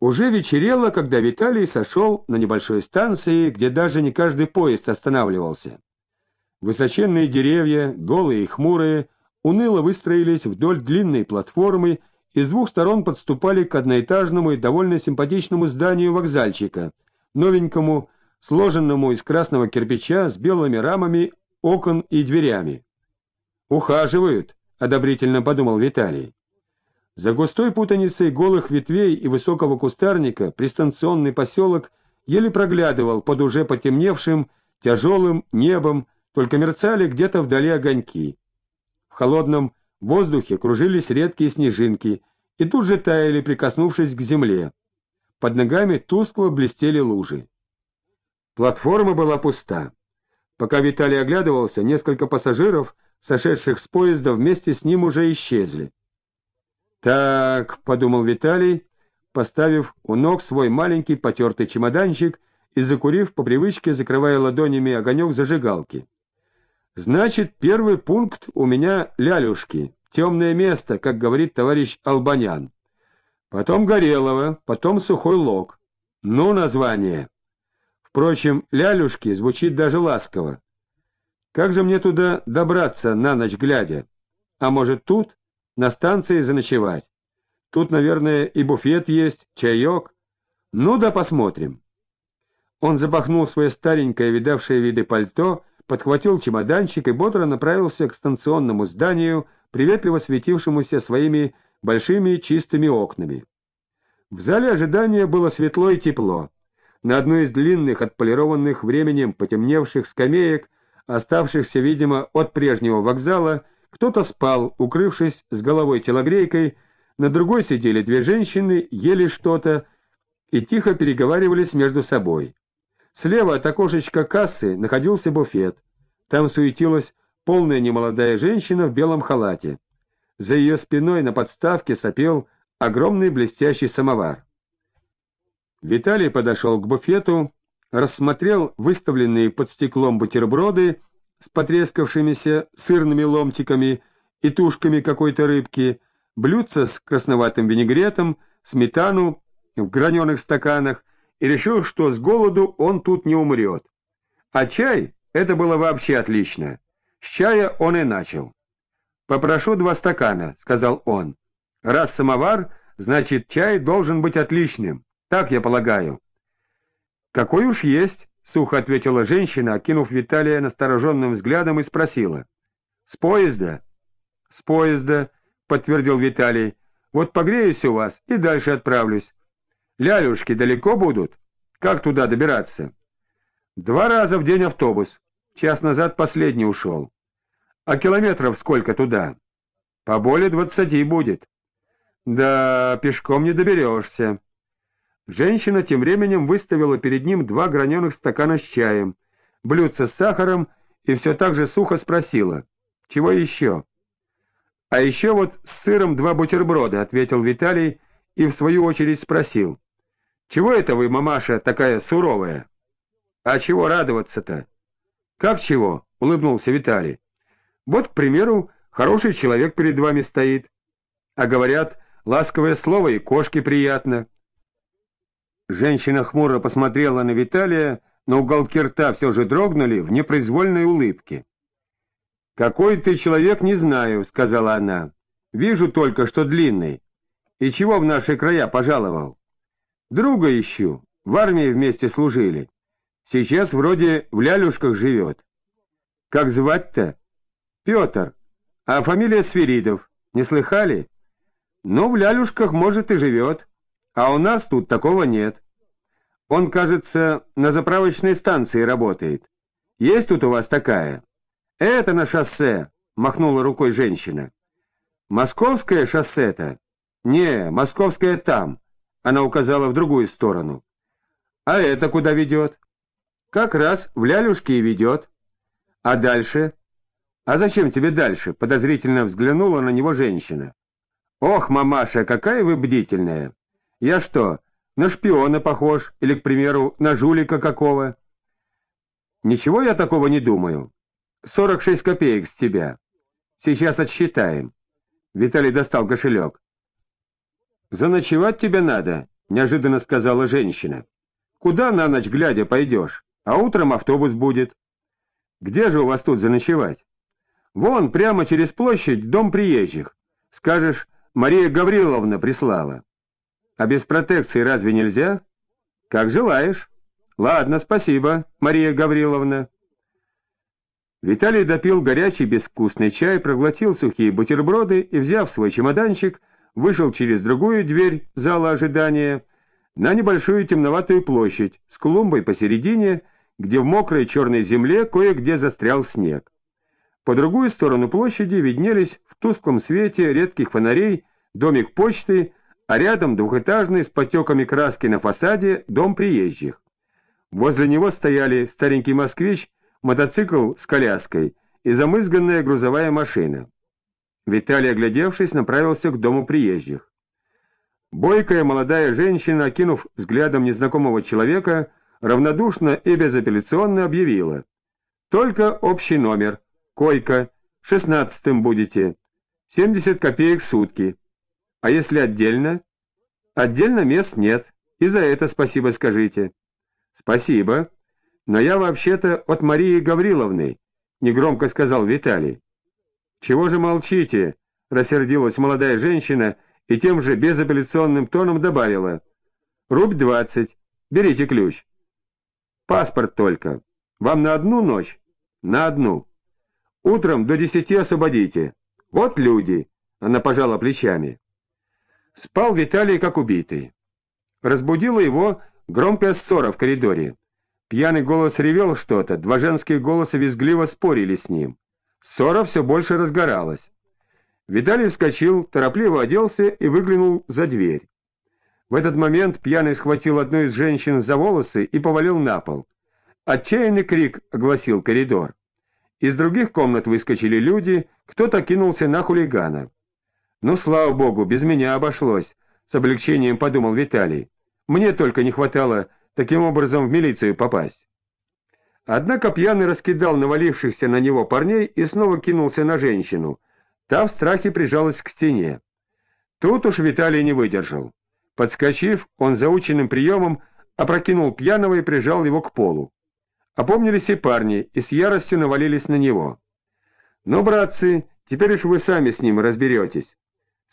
Уже вечерело, когда Виталий сошел на небольшой станции, где даже не каждый поезд останавливался. Высоченные деревья, голые и хмурые, уныло выстроились вдоль длинной платформы и с двух сторон подступали к одноэтажному и довольно симпатичному зданию вокзальчика, новенькому, сложенному из красного кирпича с белыми рамами окон и дверями. «Ухаживают», — одобрительно подумал Виталий. За густой путаницей голых ветвей и высокого кустарника пристанционный поселок еле проглядывал под уже потемневшим, тяжелым небом, только мерцали где-то вдали огоньки. В холодном воздухе кружились редкие снежинки и тут же таяли, прикоснувшись к земле. Под ногами тускло блестели лужи. Платформа была пуста. Пока Виталий оглядывался, несколько пассажиров, сошедших с поезда, вместе с ним уже исчезли. «Так», — подумал Виталий, поставив у ног свой маленький потертый чемоданчик и закурив по привычке, закрывая ладонями огонек зажигалки. «Значит, первый пункт у меня лялюшки, темное место, как говорит товарищ Албанян. Потом Горелого, потом Сухой Лог. Ну, название. Впрочем, лялюшки звучит даже ласково. Как же мне туда добраться на ночь глядя? А может, тут?» На станции заночевать. Тут, наверное, и буфет есть, чаек. Ну да посмотрим. Он запахнул свое старенькое, видавшее виды пальто, подхватил чемоданчик и бодро направился к станционному зданию, приветливо светившемуся своими большими чистыми окнами. В зале ожидания было светло и тепло. На одной из длинных, отполированных временем потемневших скамеек, оставшихся, видимо, от прежнего вокзала, кто-то спал, укрывшись с головой телогрейкой, на другой сидели две женщины, ели что-то и тихо переговаривались между собой. Слева от окошечка кассы находился буфет. Там суетилась полная немолодая женщина в белом халате. За ее спиной на подставке сопел огромный блестящий самовар. Виталий подошел к буфету, рассмотрел выставленные под стеклом бутерброды с потрескавшимися сырными ломтиками и тушками какой-то рыбки, блюдце с красноватым винегретом, сметану в граненых стаканах и решил, что с голоду он тут не умрет. А чай — это было вообще отлично. С чая он и начал. «Попрошу два стакана», — сказал он. «Раз самовар, значит, чай должен быть отличным. Так я полагаю». «Какой уж есть», — сухо ответила женщина, окинув Виталия настороженным взглядом и спросила. — С поезда? — С поезда, — подтвердил Виталий. — Вот погреюсь у вас и дальше отправлюсь. Лялюшки далеко будут? Как туда добираться? — Два раза в день автобус. Час назад последний ушел. — А километров сколько туда? — По более двадцати будет. — Да, пешком не доберешься. Женщина тем временем выставила перед ним два граненых стакана с чаем, блюдце с сахаром и все так же сухо спросила, «Чего еще?» «А еще вот с сыром два бутерброда», — ответил Виталий и в свою очередь спросил, «Чего это вы, мамаша, такая суровая?» «А чего радоваться-то?» «Как чего?» — улыбнулся Виталий. «Вот, к примеру, хороший человек перед вами стоит. А говорят, ласковое слово и кошке приятно». Женщина хмуро посмотрела на Виталия, но уголки рта все же дрогнули в непроизвольной улыбке. «Какой ты человек, не знаю», — сказала она. «Вижу только, что длинный. И чего в наши края пожаловал?» «Друга ищу. В армии вместе служили. Сейчас вроде в лялюшках живет». «Как звать-то?» «Петр. А фамилия Свиридов. Не слыхали?» «Ну, в лялюшках, может, и живет». А у нас тут такого нет. Он, кажется, на заправочной станции работает. Есть тут у вас такая? Это на шоссе, махнула рукой женщина. Московское шоссе-то? Не, московское там. Она указала в другую сторону. А это куда ведет? Как раз в Лялюшки и ведет. А дальше? А зачем тебе дальше? Подозрительно взглянула на него женщина. Ох, мамаша, какая вы бдительная! Я что, на шпиона похож или, к примеру, на жулика какого? Ничего я такого не думаю. Сорок шесть копеек с тебя. Сейчас отсчитаем. Виталий достал кошелек. Заночевать тебе надо — неожиданно сказала женщина. «Куда на ночь глядя пойдешь? А утром автобус будет. Где же у вас тут заночевать? Вон, прямо через площадь, дом приезжих. Скажешь, Мария Гавриловна прислала. А без протекции разве нельзя? Как желаешь. Ладно, спасибо, Мария Гавриловна». Виталий допил горячий безвкусный чай, проглотил сухие бутерброды и, взяв свой чемоданчик, вышел через другую дверь зала ожидания на небольшую темноватую площадь с клумбой посередине, где в мокрой черной земле кое-где застрял снег. По другую сторону площади виднелись в тусклом свете редких фонарей домик почты, а рядом двухэтажный с потеками краски на фасаде дом приезжих. Возле него стояли старенький москвич мотоцикл с коляской и замызганная грузовая машина. Виталий, оглядевшись, направился к дому приезжих. Бойкая молодая женщина, окинув взглядом незнакомого человека, равнодушно и безапелляционно объявила. «Только общий номер. Койка. Шестнадцатым будете. Семьдесят копеек сутки. А если отдельно?» «Отдельно мест нет. И за это спасибо скажите». «Спасибо. «Но я вообще-то от Марии Гавриловны», — негромко сказал Виталий. «Чего же молчите?» — рассердилась молодая женщина и тем же безапелляционным тоном добавила. «Рубь двадцать. Берите ключ». «Паспорт только. Вам на одну ночь?» «На одну. Утром до десяти освободите. Вот люди!» — она пожала плечами. Спал Виталий как убитый. Разбудила его громкая ссора в коридоре. Пьяный голос ревел что-то, два женские голоса визгливо спорили с ним. Ссора все больше разгоралась. Виталий вскочил, торопливо оделся и выглянул за дверь. В этот момент пьяный схватил одну из женщин за волосы и повалил на пол. Отчаянный крик огласил коридор. Из других комнат выскочили люди, кто-то кинулся на хулигана. «Ну, слава богу, без меня обошлось», — с облегчением подумал Виталий. «Мне только не хватало таким образом в милицию попасть. Однако пьяный раскидал навалившихся на него парней и снова кинулся на женщину. Та в страхе прижалась к стене. Тут уж Виталий не выдержал. Подскочив, он заученным приемом опрокинул пьяного и прижал его к полу. Опомнились и парни, и с яростью навалились на него. «Ну, братцы, теперь уж вы сами с ним разберетесь», —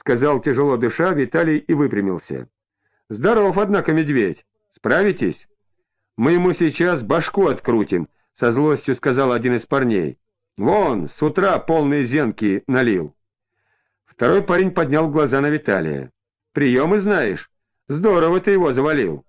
сказал тяжело дыша Виталий и выпрямился. «Здоров, однако, медведь. Справитесь? Мы ему сейчас башку открутим, — со злостью сказал один из парней. Вон, с утра полные зенки налил. Второй парень поднял глаза на Виталия. Приемы знаешь? Здорово ты его завалил.